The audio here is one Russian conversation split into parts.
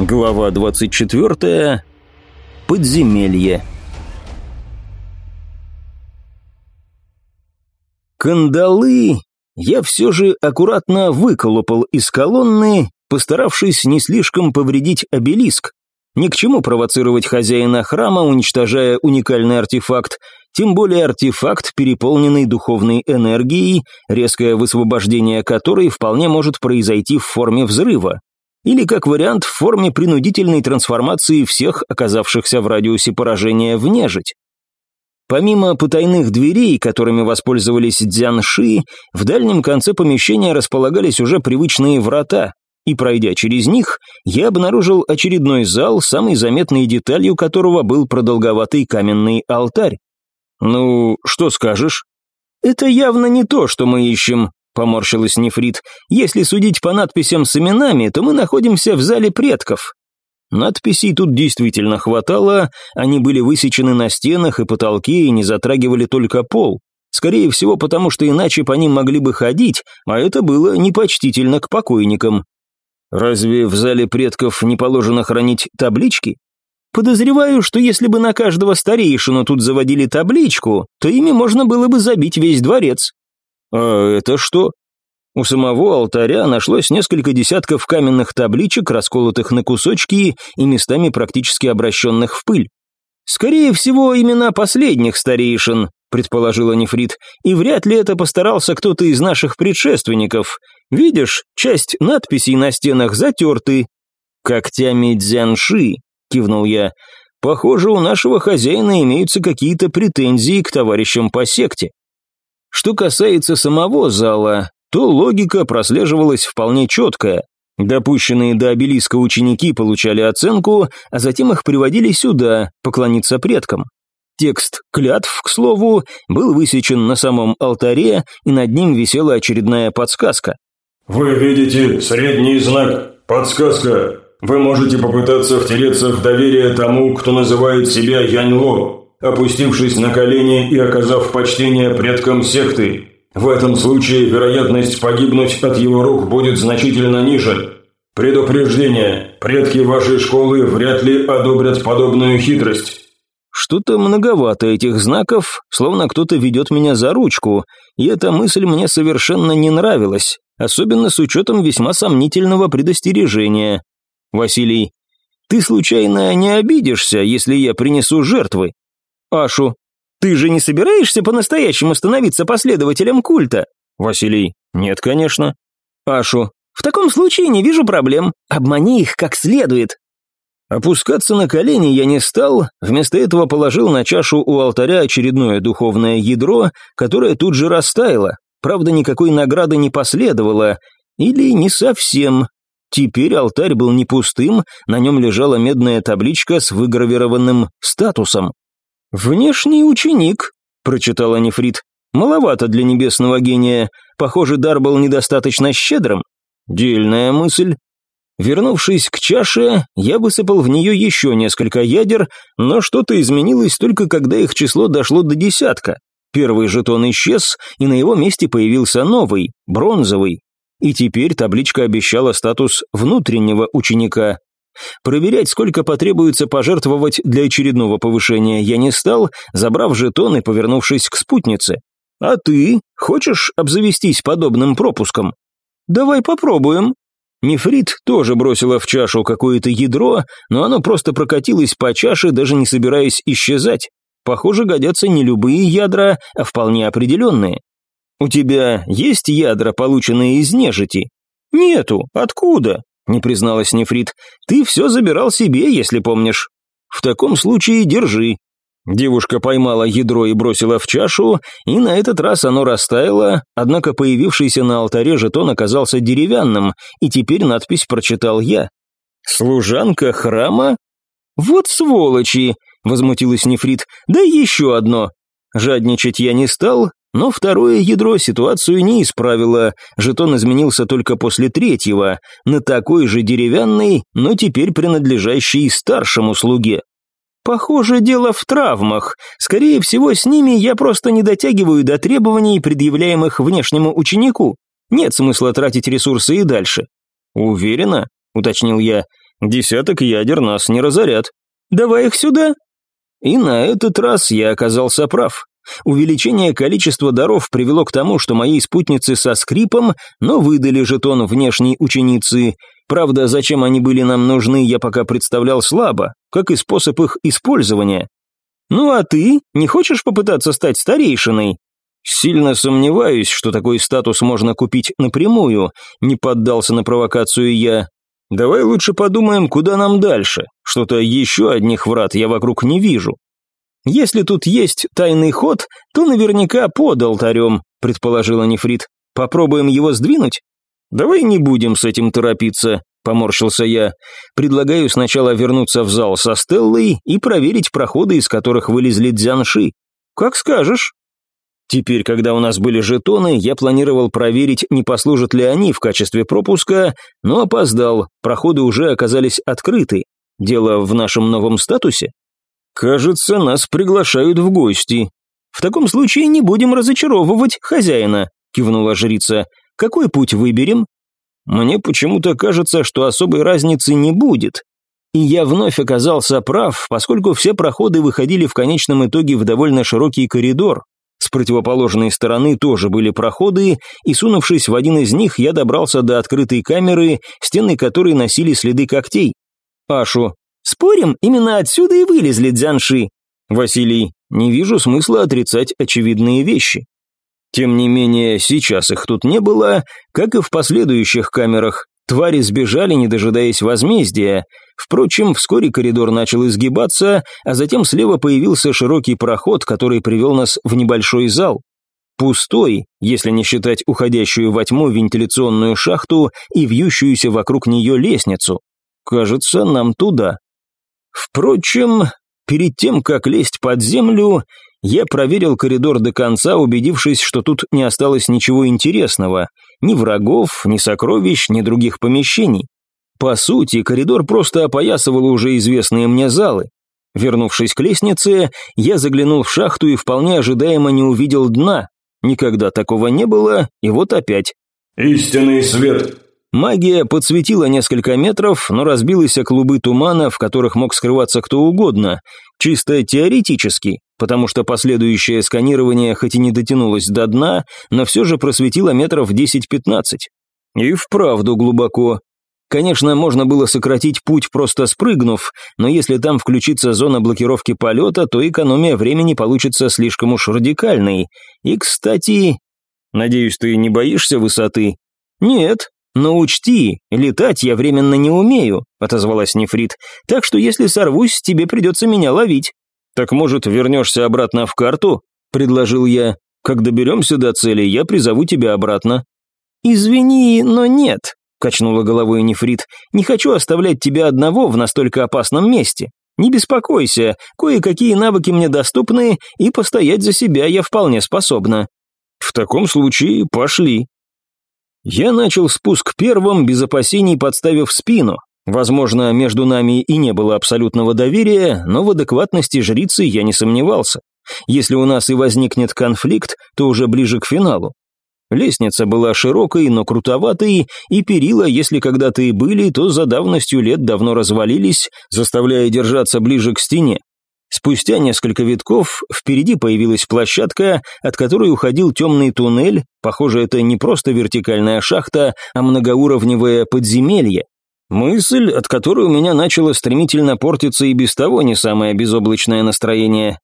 Глава 24. Подземелье. Кандалы я все же аккуратно выколупал из колонны, постаравшись не слишком повредить обелиск. Ни к чему провоцировать хозяина храма, уничтожая уникальный артефакт, тем более артефакт, переполненный духовной энергией, резкое высвобождение которой вполне может произойти в форме взрыва или, как вариант, в форме принудительной трансформации всех оказавшихся в радиусе поражения в нежить. Помимо потайных дверей, которыми воспользовались дзянши, в дальнем конце помещения располагались уже привычные врата, и, пройдя через них, я обнаружил очередной зал, самой заметной деталью которого был продолговатый каменный алтарь. «Ну, что скажешь?» «Это явно не то, что мы ищем», поморщилась Нефрит. «Если судить по надписям с именами, то мы находимся в зале предков». Надписей тут действительно хватало, они были высечены на стенах и потолке и не затрагивали только пол. Скорее всего, потому что иначе по ним могли бы ходить, а это было непочтительно к покойникам. Разве в зале предков не положено хранить таблички? Подозреваю, что если бы на каждого старейшину тут заводили табличку, то ими можно было бы забить весь дворец. «А это что?» У самого алтаря нашлось несколько десятков каменных табличек, расколотых на кусочки и местами практически обращенных в пыль. «Скорее всего, имена последних старейшин», — предположила Нефрит, «и вряд ли это постарался кто-то из наших предшественников. Видишь, часть надписей на стенах затерты». «Когтями дзянши», — кивнул я. «Похоже, у нашего хозяина имеются какие-то претензии к товарищам по секте». Что касается самого зала, то логика прослеживалась вполне четкая. Допущенные до обелиска ученики получали оценку, а затем их приводили сюда, поклониться предкам. Текст клятв, к слову, был высечен на самом алтаре, и над ним висела очередная подсказка. «Вы видите средний знак. Подсказка. Вы можете попытаться втереться в доверие тому, кто называет себя Яньло опустившись на колени и оказав почтение предкам секты. В этом случае вероятность погибнуть от его рук будет значительно ниже. Предупреждение. Предки вашей школы вряд ли одобрят подобную хитрость. Что-то многовато этих знаков, словно кто-то ведет меня за ручку, и эта мысль мне совершенно не нравилась, особенно с учетом весьма сомнительного предостережения. Василий, ты случайно не обидишься, если я принесу жертвы? Ашу. «Ты же не собираешься по-настоящему становиться последователем культа?» Василий. «Нет, конечно». Ашу. «В таком случае не вижу проблем. Обмани их как следует». Опускаться на колени я не стал, вместо этого положил на чашу у алтаря очередное духовное ядро, которое тут же растаяло. Правда, никакой награды не последовало. Или не совсем. Теперь алтарь был не пустым, на нем лежала медная табличка с выгравированным статусом. «Внешний ученик», — прочитала Нефрит. «Маловато для небесного гения. Похоже, дар был недостаточно щедрым. Дельная мысль». Вернувшись к чаше, я высыпал в нее еще несколько ядер, но что-то изменилось только когда их число дошло до десятка. Первый жетон исчез, и на его месте появился новый, бронзовый. И теперь табличка обещала статус внутреннего ученика. Проверять, сколько потребуется пожертвовать для очередного повышения, я не стал, забрав жетон и повернувшись к спутнице. «А ты хочешь обзавестись подобным пропуском?» «Давай попробуем». Нефрит тоже бросила в чашу какое-то ядро, но оно просто прокатилось по чаше, даже не собираясь исчезать. Похоже, годятся не любые ядра, а вполне определенные. «У тебя есть ядра, полученные из нежити?» «Нету. Откуда?» Не призналась Нефрит. «Ты все забирал себе, если помнишь. В таком случае держи». Девушка поймала ядро и бросила в чашу, и на этот раз оно растаяло, однако появившийся на алтаре жетон оказался деревянным, и теперь надпись прочитал я. «Служанка храма?» «Вот сволочи!» — возмутилась Нефрит. «Да еще одно!» Жадничать я не стал, но второе ядро ситуацию не исправило, жетон изменился только после третьего, на такой же деревянный, но теперь принадлежащий старшему слуге. Похоже, дело в травмах. Скорее всего, с ними я просто не дотягиваю до требований, предъявляемых внешнему ученику. Нет смысла тратить ресурсы и дальше. Уверена, уточнил я. Десяток ядер нас не разорят. Давай их сюда. И на этот раз я оказался прав. Увеличение количества даров привело к тому, что моей спутницы со скрипом, но выдали жетон внешней ученицы. Правда, зачем они были нам нужны, я пока представлял слабо, как и способ их использования. «Ну а ты не хочешь попытаться стать старейшиной?» «Сильно сомневаюсь, что такой статус можно купить напрямую», не поддался на провокацию я. «Давай лучше подумаем, куда нам дальше. Что-то еще одних врат я вокруг не вижу». «Если тут есть тайный ход, то наверняка под алтарем», предположила Нефрит. «Попробуем его сдвинуть?» «Давай не будем с этим торопиться», — поморщился я. «Предлагаю сначала вернуться в зал со Стеллой и проверить проходы, из которых вылезли дзянши. Как скажешь». Теперь, когда у нас были жетоны, я планировал проверить, не послужат ли они в качестве пропуска, но опоздал, проходы уже оказались открыты. Дело в нашем новом статусе? Кажется, нас приглашают в гости. В таком случае не будем разочаровывать хозяина, кивнула жрица. Какой путь выберем? Мне почему-то кажется, что особой разницы не будет. И я вновь оказался прав, поскольку все проходы выходили в конечном итоге в довольно широкий коридор. С противоположной стороны тоже были проходы, и сунувшись в один из них, я добрался до открытой камеры, стены которой носили следы когтей. Ашу. «Спорим, именно отсюда и вылезли дзянши?» Василий. «Не вижу смысла отрицать очевидные вещи». Тем не менее, сейчас их тут не было, как и в последующих камерах. Твари сбежали, не дожидаясь возмездия. Впрочем, вскоре коридор начал изгибаться, а затем слева появился широкий проход, который привел нас в небольшой зал. Пустой, если не считать уходящую во тьму вентиляционную шахту и вьющуюся вокруг нее лестницу. Кажется, нам туда. Впрочем, перед тем, как лезть под землю, я проверил коридор до конца, убедившись, что тут не осталось ничего интересного. Ни врагов, ни сокровищ, ни других помещений. По сути, коридор просто опоясывал уже известные мне залы. Вернувшись к лестнице, я заглянул в шахту и вполне ожидаемо не увидел дна. Никогда такого не было, и вот опять. «Истинный свет!» Магия подсветила несколько метров, но разбилась о клубы тумана, в которых мог скрываться кто угодно. Чисто теоретически, потому что последующее сканирование хоть и не дотянулось до дна, но все же просветило метров 10-15. И вправду глубоко. Конечно, можно было сократить путь, просто спрыгнув, но если там включится зона блокировки полета, то экономия времени получится слишком уж радикальной. И, кстати... Надеюсь, ты не боишься высоты? Нет, но учти, летать я временно не умею, отозвалась Нефрит, так что если сорвусь, тебе придется меня ловить. «Так, может, вернешься обратно в карту?» – предложил я. «Как доберемся до цели, я призову тебя обратно». «Извини, но нет», – качнула головой Нефрит. «Не хочу оставлять тебя одного в настолько опасном месте. Не беспокойся, кое-какие навыки мне доступны, и постоять за себя я вполне способна». «В таком случае пошли». Я начал спуск первым, без опасений подставив спину, Возможно, между нами и не было абсолютного доверия, но в адекватности жрицы я не сомневался. Если у нас и возникнет конфликт, то уже ближе к финалу. Лестница была широкой, но крутоватой, и перила, если когда-то и были, то за давностью лет давно развалились, заставляя держаться ближе к стене. Спустя несколько витков впереди появилась площадка, от которой уходил темный туннель, похоже, это не просто вертикальная шахта, а многоуровневое подземелье, Мысль, от которой у меня начало стремительно портиться и без того не самое безоблачное настроение.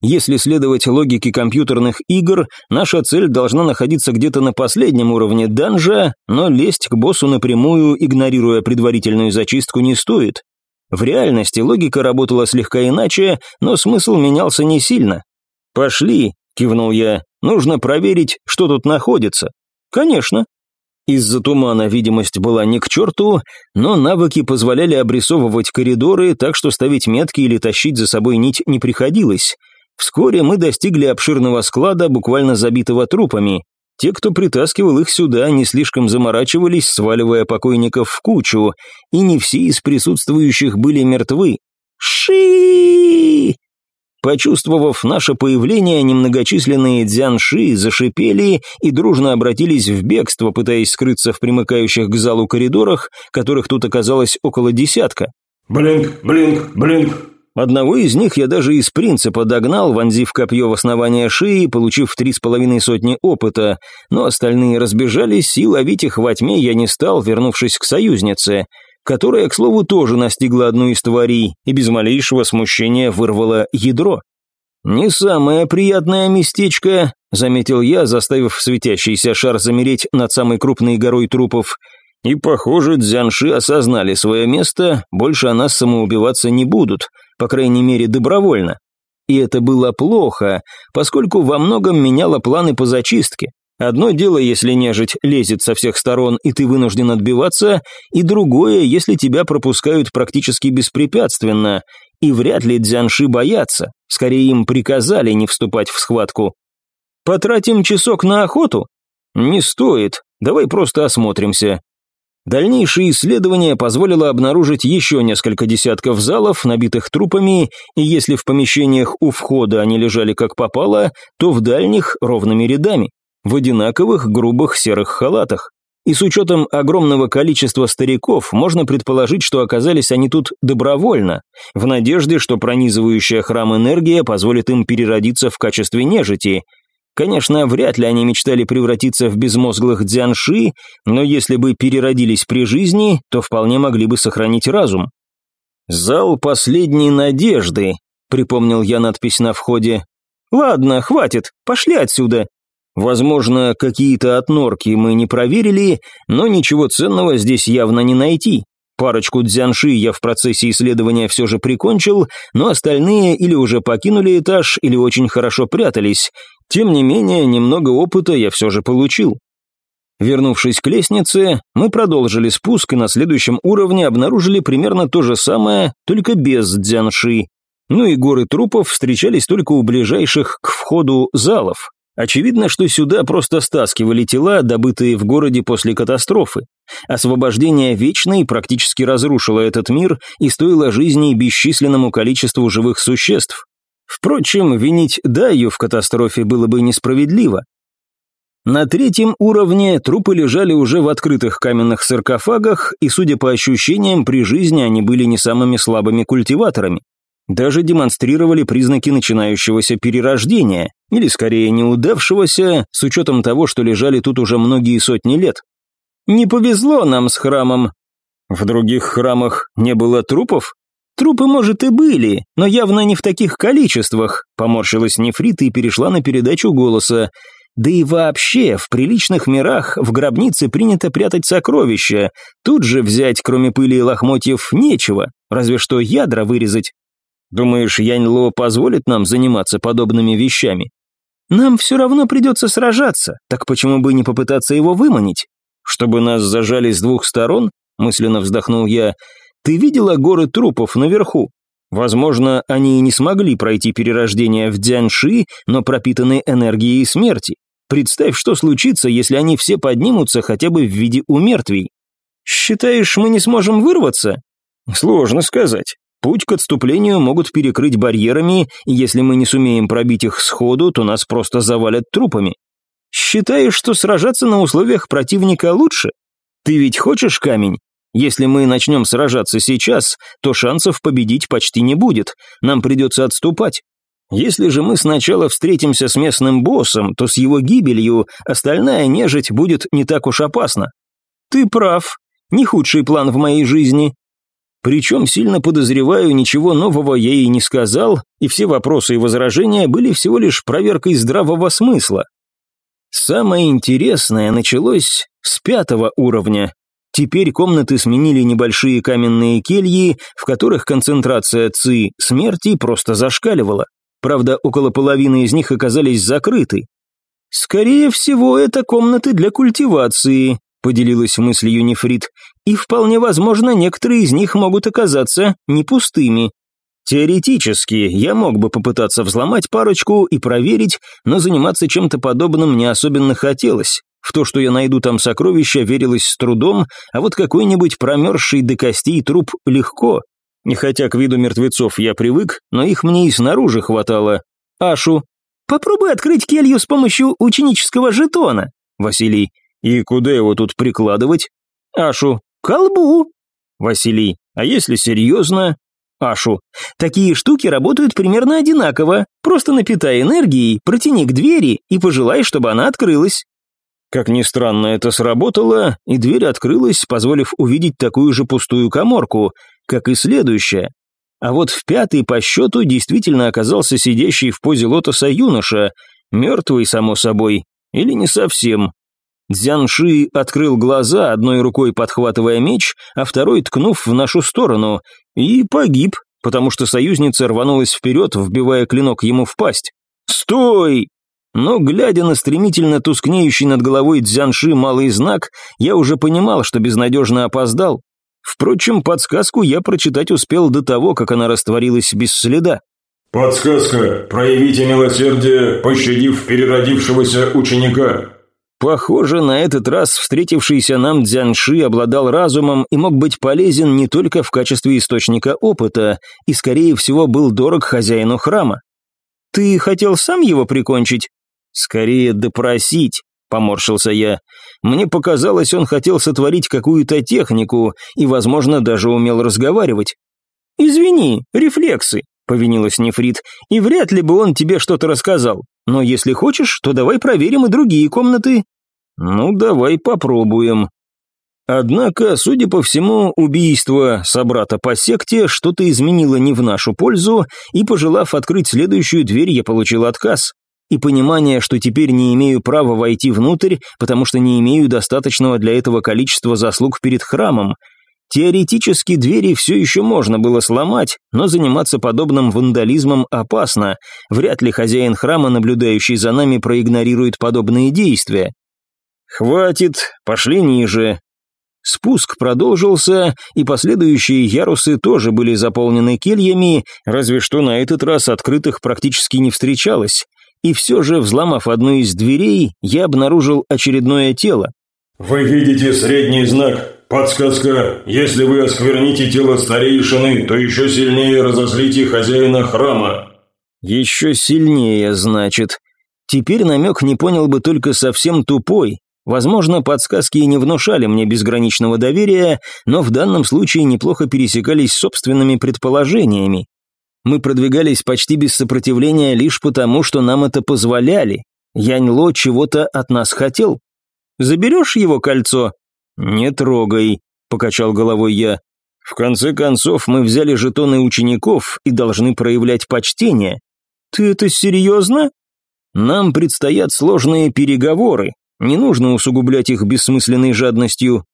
Если следовать логике компьютерных игр, наша цель должна находиться где-то на последнем уровне данжа, но лезть к боссу напрямую, игнорируя предварительную зачистку, не стоит. В реальности логика работала слегка иначе, но смысл менялся не сильно. «Пошли», — кивнул я, — «нужно проверить, что тут находится». «Конечно», из-за тумана видимость была не к черту, но навыки позволяли обрисовывать коридоры, так что ставить метки или тащить за собой нить не приходилось. Вскоре мы достигли обширного склада, буквально забитого трупами. Те, кто притаскивал их сюда, не слишком заморачивались, сваливая покойников в кучу, и не все из присутствующих были мертвы. Ши! Почувствовав наше появление, немногочисленные дзянши зашипели и дружно обратились в бегство, пытаясь скрыться в примыкающих к залу коридорах, которых тут оказалось около десятка. «Блинк, блинк, блинк!» Одного из них я даже из принципа догнал, вонзив копье в основание шеи, получив три с половиной сотни опыта, но остальные разбежались, и ловить их во тьме я не стал, вернувшись к союзнице, которая, к слову, тоже настигла одну из тварей и без малейшего смущения вырвала ядро. «Не самое приятное местечко», — заметил я, заставив светящийся шар замереть над самой крупной горой трупов. И, похоже, дзянши осознали свое место, больше о нас самоубиваться не будут, по крайней мере, добровольно. И это было плохо, поскольку во многом меняло планы по зачистке. Одно дело, если нежить лезет со всех сторон, и ты вынужден отбиваться, и другое, если тебя пропускают практически беспрепятственно, и вряд ли дзянши боятся, скорее им приказали не вступать в схватку. «Потратим часок на охоту?» «Не стоит, давай просто осмотримся», Дальнейшее исследование позволило обнаружить еще несколько десятков залов, набитых трупами, и если в помещениях у входа они лежали как попало, то в дальних ровными рядами, в одинаковых грубых серых халатах. И с учетом огромного количества стариков, можно предположить, что оказались они тут добровольно, в надежде, что пронизывающая храм энергия позволит им переродиться в качестве нежити – Конечно, вряд ли они мечтали превратиться в безмозглых дзянши, но если бы переродились при жизни, то вполне могли бы сохранить разум. «Зал последней надежды», — припомнил я надпись на входе. «Ладно, хватит, пошли отсюда». Возможно, какие-то отнорки мы не проверили, но ничего ценного здесь явно не найти. Парочку дзянши я в процессе исследования все же прикончил, но остальные или уже покинули этаж, или очень хорошо прятались. Тем не менее, немного опыта я все же получил. Вернувшись к лестнице, мы продолжили спуск и на следующем уровне обнаружили примерно то же самое, только без дзянши. Ну и горы трупов встречались только у ближайших к входу залов. Очевидно, что сюда просто стаскивали тела, добытые в городе после катастрофы. Освобождение Вечной практически разрушило этот мир и стоило жизни бесчисленному количеству живых существ. Впрочем, винить Даю в катастрофе было бы несправедливо. На третьем уровне трупы лежали уже в открытых каменных саркофагах, и, судя по ощущениям, при жизни они были не самыми слабыми культиваторами даже демонстрировали признаки начинающегося перерождения, или скорее неудавшегося, с учетом того, что лежали тут уже многие сотни лет. Не повезло нам с храмом. В других храмах не было трупов? Трупы, может, и были, но явно не в таких количествах, поморщилась Нефрит и перешла на передачу голоса. Да и вообще, в приличных мирах в гробнице принято прятать сокровища. Тут же взять, кроме пыли и лохмотьев, нечего, разве что ядра вырезать. Думаешь, Янь-Ло позволит нам заниматься подобными вещами? Нам все равно придется сражаться, так почему бы не попытаться его выманить? Чтобы нас зажали с двух сторон, мысленно вздохнул я, ты видела горы трупов наверху? Возможно, они и не смогли пройти перерождение в Дзянши, но пропитаны энергией смерти. Представь, что случится, если они все поднимутся хотя бы в виде умертвий. Считаешь, мы не сможем вырваться? Сложно сказать. Путь к отступлению могут перекрыть барьерами, и если мы не сумеем пробить их сходу, то нас просто завалят трупами. Считаешь, что сражаться на условиях противника лучше? Ты ведь хочешь камень? Если мы начнем сражаться сейчас, то шансов победить почти не будет, нам придется отступать. Если же мы сначала встретимся с местным боссом, то с его гибелью остальная нежить будет не так уж опасна. Ты прав, не худший план в моей жизни, причем, сильно подозреваю, ничего нового я ей не сказал, и все вопросы и возражения были всего лишь проверкой здравого смысла. Самое интересное началось с пятого уровня. Теперь комнаты сменили небольшие каменные кельи, в которых концентрация ци смерти просто зашкаливала. Правда, около половины из них оказались закрыты. Скорее всего, это комнаты для культивации, поделилась мыслью Нефрит, и вполне возможно, некоторые из них могут оказаться не пустыми. Теоретически, я мог бы попытаться взломать парочку и проверить, но заниматься чем-то подобным не особенно хотелось. В то, что я найду там сокровища, верилось с трудом, а вот какой-нибудь промерзший до костей труп легко. И хотя к виду мертвецов я привык, но их мне и снаружи хватало. Ашу. Попробуй открыть келью с помощью ученического жетона. Василий. И куда его тут прикладывать? Ашу. Колбу. Василий. А если серьезно? Ашу. Такие штуки работают примерно одинаково. Просто напитай энергией, протяни к двери и пожелай, чтобы она открылась. Как ни странно, это сработало, и дверь открылась, позволив увидеть такую же пустую коморку, как и следующая. А вот в пятый по счету действительно оказался сидящий в позе лотоса юноша, мертвый, само собой, или не совсем. Дзянши открыл глаза, одной рукой подхватывая меч, а второй ткнув в нашу сторону, и погиб, потому что союзница рванулась вперед, вбивая клинок ему в пасть. «Стой!» Но, глядя на стремительно тускнеющий над головой Дзянши малый знак, я уже понимал, что безнадежно опоздал. Впрочем, подсказку я прочитать успел до того, как она растворилась без следа. «Подсказка. Проявите милосердие, пощадив переродившегося ученика». Похоже, на этот раз встретившийся нам Дзянши обладал разумом и мог быть полезен не только в качестве источника опыта, и, скорее всего, был дорог хозяину храма. «Ты хотел сам его прикончить?» «Скорее допросить», — поморщился я. «Мне показалось, он хотел сотворить какую-то технику и, возможно, даже умел разговаривать». «Извини, рефлексы», — повинилась Нефрит, «и вряд ли бы он тебе что-то рассказал. Но если хочешь, то давай проверим и другие комнаты». «Ну, давай попробуем». Однако, судя по всему, убийство собрата по секте что-то изменило не в нашу пользу, и, пожелав открыть следующую дверь, я получил отказ и понимание, что теперь не имею права войти внутрь, потому что не имею достаточного для этого количества заслуг перед храмом. Теоретически двери все еще можно было сломать, но заниматься подобным вандализмом опасно. Вряд ли хозяин храма, наблюдающий за нами, проигнорирует подобные действия. «Хватит, пошли ниже». Спуск продолжился, и последующие ярусы тоже были заполнены кельями, разве что на этот раз открытых практически не встречалось и все же, взломав одну из дверей, я обнаружил очередное тело. «Вы видите средний знак. Подсказка. Если вы оскверните тело старейшины, то еще сильнее разозлите хозяина храма». «Еще сильнее, значит. Теперь намек не понял бы только совсем тупой. Возможно, подсказки и не внушали мне безграничного доверия, но в данном случае неплохо пересекались собственными предположениями. Мы продвигались почти без сопротивления лишь потому, что нам это позволяли. Янь-Ло чего-то от нас хотел. Заберешь его кольцо? Не трогай, покачал головой я. В конце концов, мы взяли жетоны учеников и должны проявлять почтение. Ты это серьезно? Нам предстоят сложные переговоры. Не нужно усугублять их бессмысленной жадностью.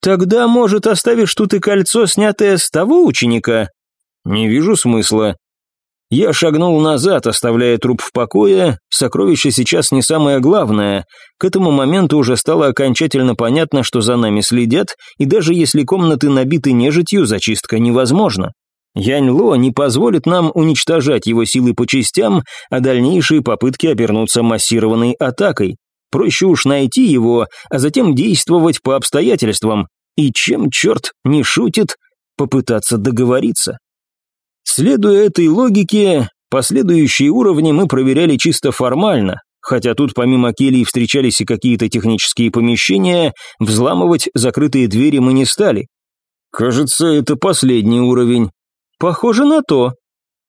Тогда, может, оставишь тут и кольцо, снятое с того ученика? «Не вижу смысла». Я шагнул назад, оставляя труп в покое. Сокровище сейчас не самое главное. К этому моменту уже стало окончательно понятно, что за нами следят, и даже если комнаты набиты нежитью, зачистка невозможна. Янь Ло не позволит нам уничтожать его силы по частям, а дальнейшие попытки обернутся массированной атакой. Проще уж найти его, а затем действовать по обстоятельствам. И чем черт не шутит, попытаться договориться. Следуя этой логике, последующие уровни мы проверяли чисто формально, хотя тут помимо келий встречались и какие-то технические помещения, взламывать закрытые двери мы не стали. Кажется, это последний уровень. Похоже на то.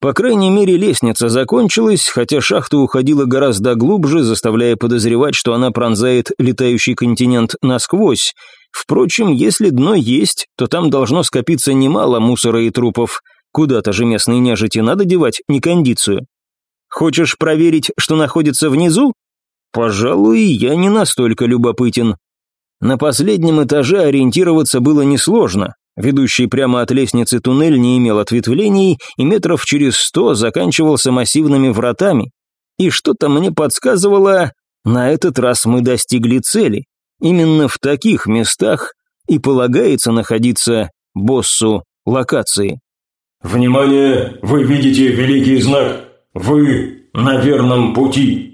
По крайней мере, лестница закончилась, хотя шахта уходила гораздо глубже, заставляя подозревать, что она пронзает летающий континент насквозь. Впрочем, если дно есть, то там должно скопиться немало мусора и трупов. Куда-то же местной нежити надо девать некондицию. Хочешь проверить, что находится внизу? Пожалуй, я не настолько любопытен. На последнем этаже ориентироваться было несложно. Ведущий прямо от лестницы туннель не имел ответвлений и метров через сто заканчивался массивными вратами. И что-то мне подсказывало, на этот раз мы достигли цели. Именно в таких местах и полагается находиться боссу локации. «Внимание! Вы видите великий знак! Вы на верном пути!»